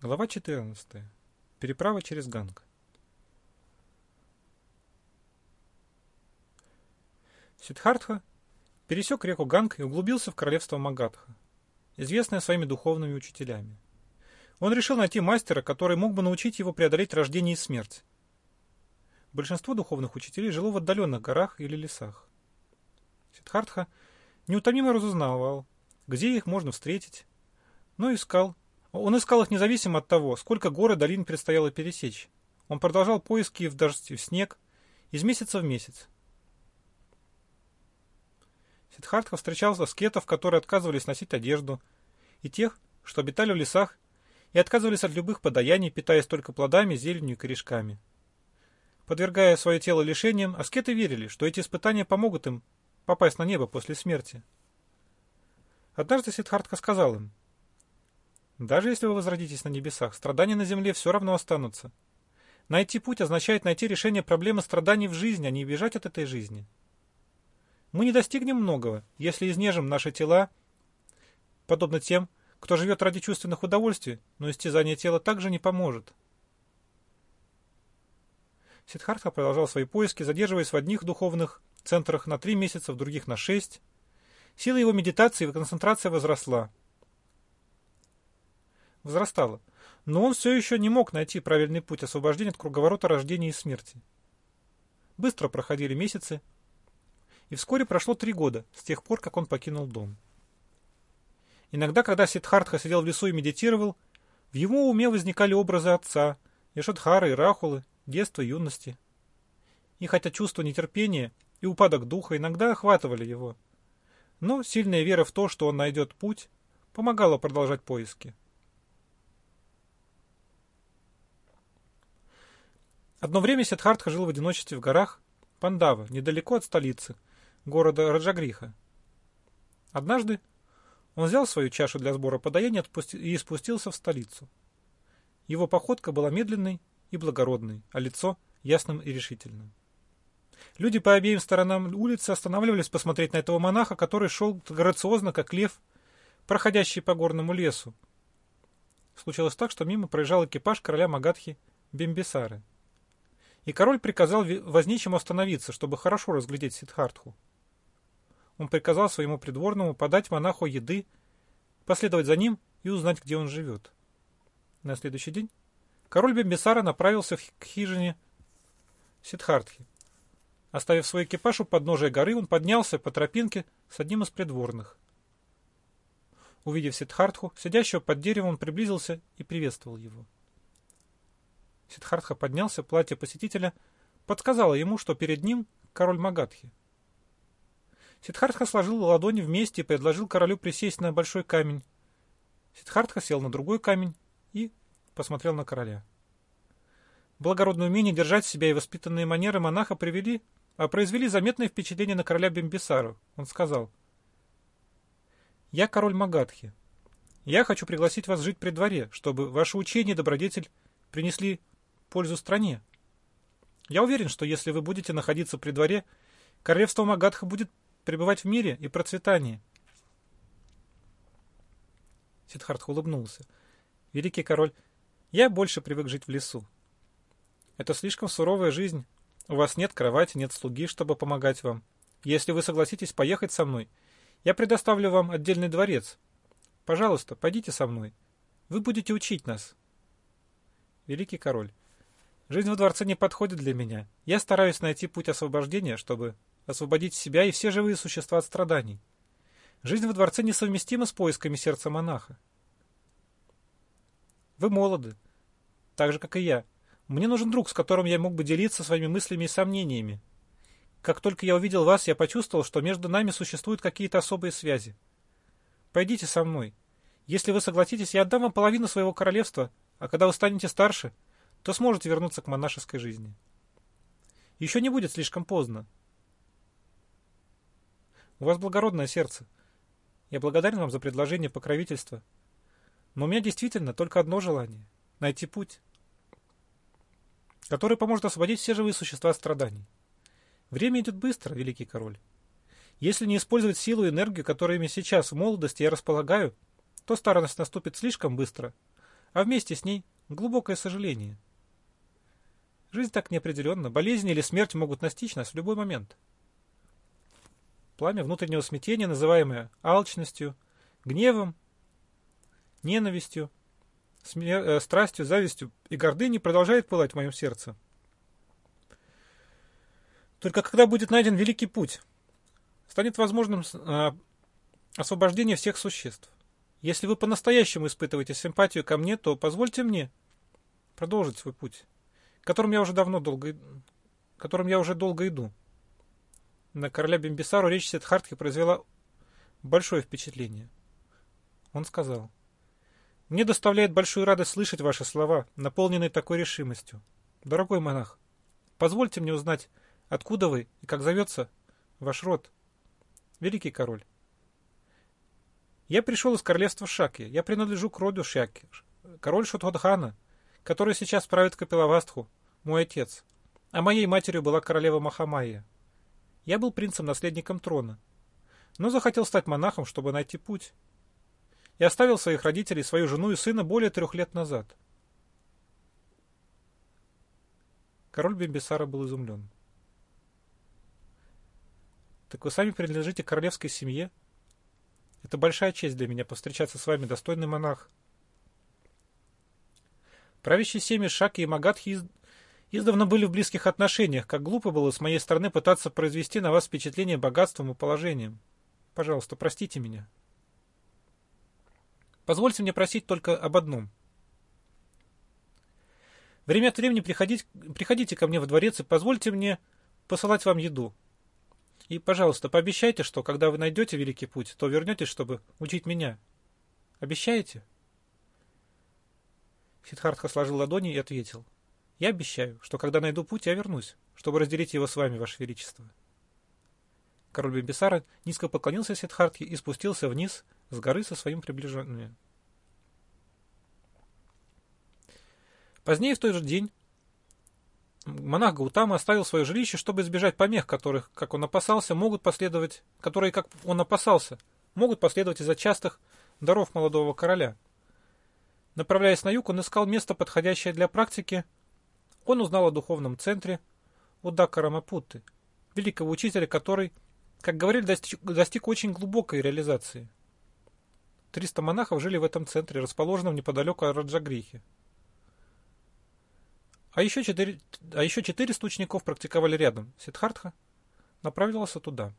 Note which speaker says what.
Speaker 1: Глава 14. Переправа через Ганг. Сиддхартха пересек реку Ганг и углубился в королевство Магадха, известное своими духовными учителями. Он решил найти мастера, который мог бы научить его преодолеть рождение и смерть. Большинство духовных учителей жило в отдаленных горах или лесах. Сиддхартха неутомимо разузнавал, где их можно встретить, но искал. Он искал их независимо от того, сколько гор и долин предстояло пересечь. Он продолжал поиски в дождь и в снег, из месяца в месяц. Сиддхартха встречал аскетов, которые отказывались носить одежду, и тех, что обитали в лесах и отказывались от любых подаяний, питаясь только плодами, зеленью и корешками. Подвергая свое тело лишениям, аскеты верили, что эти испытания помогут им попасть на небо после смерти. Однажды Сиддхартха сказал им, «Даже если вы возродитесь на небесах, страдания на земле все равно останутся. Найти путь означает найти решение проблемы страданий в жизни, а не бежать от этой жизни. Мы не достигнем многого, если изнежим наши тела, подобно тем, кто живет ради чувственных удовольствий, но истязание тела также не поможет. Сиддхартха продолжал свои поиски, задерживаясь в одних духовных центрах на три месяца, в других на шесть. Сила его медитации и концентрация возросла. Возрастала. Но он все еще не мог найти правильный путь освобождения от круговорота рождения и смерти. Быстро проходили месяцы, и вскоре прошло три года с тех пор, как он покинул дом. Иногда, когда Сиддхартха сидел в лесу и медитировал, в его уме возникали образы отца, Яшадхары и Рахулы, детства юности. И хотя чувство нетерпения и упадок духа иногда охватывали его, но сильная вера в то, что он найдет путь, помогала продолжать поиски. Одно время Сиддхартха жил в одиночестве в горах Пандава, недалеко от столицы, города Раджагриха. Однажды он взял свою чашу для сбора подаяния и спустился в столицу. Его походка была медленной и благородной, а лицо ясным и решительным. Люди по обеим сторонам улицы останавливались посмотреть на этого монаха, который шел грациозно, как лев, проходящий по горному лесу. Случилось так, что мимо проезжал экипаж короля Магадхи Бимбисары. И король приказал возничему остановиться, чтобы хорошо разглядеть Сидхартху он приказал своему придворному подать монаху еды, последовать за ним и узнать, где он живет. На следующий день король Бимбисара направился к хижине Сидхартхи. Оставив свой экипаж у подножия горы, он поднялся по тропинке с одним из придворных. Увидев Сидхартху, сидящего под деревом, он приблизился и приветствовал его. Сидхартха поднялся, платье посетителя подсказало ему, что перед ним король Магадхи. Сиддхартха сложил ладони вместе и предложил королю присесть на большой камень. Сиддхартха сел на другой камень и посмотрел на короля. Благородное умение держать себя и воспитанные манеры монаха привели, а произвели заметное впечатление на короля Бимбисару. Он сказал, «Я король Магадхи. Я хочу пригласить вас жить при дворе, чтобы ваше учение и добродетель принесли пользу стране. Я уверен, что если вы будете находиться при дворе, королевство Магадха будет пребывать в мире и процветании. Сидхартх улыбнулся. Великий король, я больше привык жить в лесу. Это слишком суровая жизнь. У вас нет кровати, нет слуги, чтобы помогать вам. Если вы согласитесь поехать со мной, я предоставлю вам отдельный дворец. Пожалуйста, пойдите со мной. Вы будете учить нас. Великий король, жизнь во дворце не подходит для меня. Я стараюсь найти путь освобождения, чтобы освободить себя и все живые существа от страданий. Жизнь во дворце несовместима с поисками сердца монаха. Вы молоды, так же, как и я. Мне нужен друг, с которым я мог бы делиться своими мыслями и сомнениями. Как только я увидел вас, я почувствовал, что между нами существуют какие-то особые связи. Пойдите со мной. Если вы согласитесь, я отдам вам половину своего королевства, а когда вы станете старше, то сможете вернуться к монашеской жизни. Еще не будет слишком поздно. У вас благородное сердце. Я благодарен вам за предложение покровительства. Но у меня действительно только одно желание — найти путь, который поможет освободить все живые существа от страданий. Время идет быстро, великий король. Если не использовать силу и энергию, которыми сейчас в молодости я располагаю, то старость наступит слишком быстро, а вместе с ней глубокое сожаление. Жизнь так неопределенна, болезнь или смерть могут настичь нас в любой момент. Пламя внутреннего смятения, называемое алчностью, гневом, ненавистью, э, страстью, завистью и гордыней, продолжает пылать в моем сердце. Только когда будет найден великий путь, станет возможным э, освобождение всех существ. Если вы по-настоящему испытываете симпатию ко мне, то позвольте мне продолжить свой путь, которым я уже давно долго, которым я уже долго иду. На короля Бимбисару речь Сидхартхи произвела большое впечатление. Он сказал, «Мне доставляет большую радость слышать ваши слова, наполненные такой решимостью. Дорогой монах, позвольте мне узнать, откуда вы и как зовется ваш род, великий король». Я пришел из королевства Шаки. Я принадлежу к роду Шаки. Король Шутходхана, который сейчас правит Капилавастху, мой отец. А моей матерью была королева Махамайя. Я был принцем-наследником трона. Но захотел стать монахом, чтобы найти путь. Я оставил своих родителей, свою жену и сына более трех лет назад. Король Бимбисара был изумлен. «Так вы сами принадлежите королевской семье?» Это большая честь для меня повстречаться с вами, достойный монах. Правящие семьи Шаки и Магадхи. Издавна были в близких отношениях, как глупо было с моей стороны пытаться произвести на вас впечатление богатством и положением. Пожалуйста, простите меня. Позвольте мне просить только об одном. Время от времени приходите, приходите ко мне в дворец и позвольте мне посылать вам еду. И, пожалуйста, пообещайте, что, когда вы найдете великий путь, то вернетесь, чтобы учить меня. Обещаете? Сидхартха сложил ладони и ответил. Я обещаю, что когда найду путь, я вернусь, чтобы разделить его с вами, Ваше Величество. Король Бимбисара низко поклонился Сидхартхе и спустился вниз с горы со своим приближенными. Позднее в тот же день монах Гаутама оставил свое жилище, чтобы избежать помех, которых, как он опасался, могут последовать, которые, как он опасался, могут последовать из-за частых даров молодого короля. Направляясь на юг, он искал место, подходящее для практики. Он узнал о духовном центре Удака Рамапутты, великого учителя, который, как говорили, достиг, достиг очень глубокой реализации. Триста монахов жили в этом центре, расположенном неподалеку от Раджагрихи. А еще четыре, а еще четыреста учеников практиковали рядом. Сиддхартха направился туда.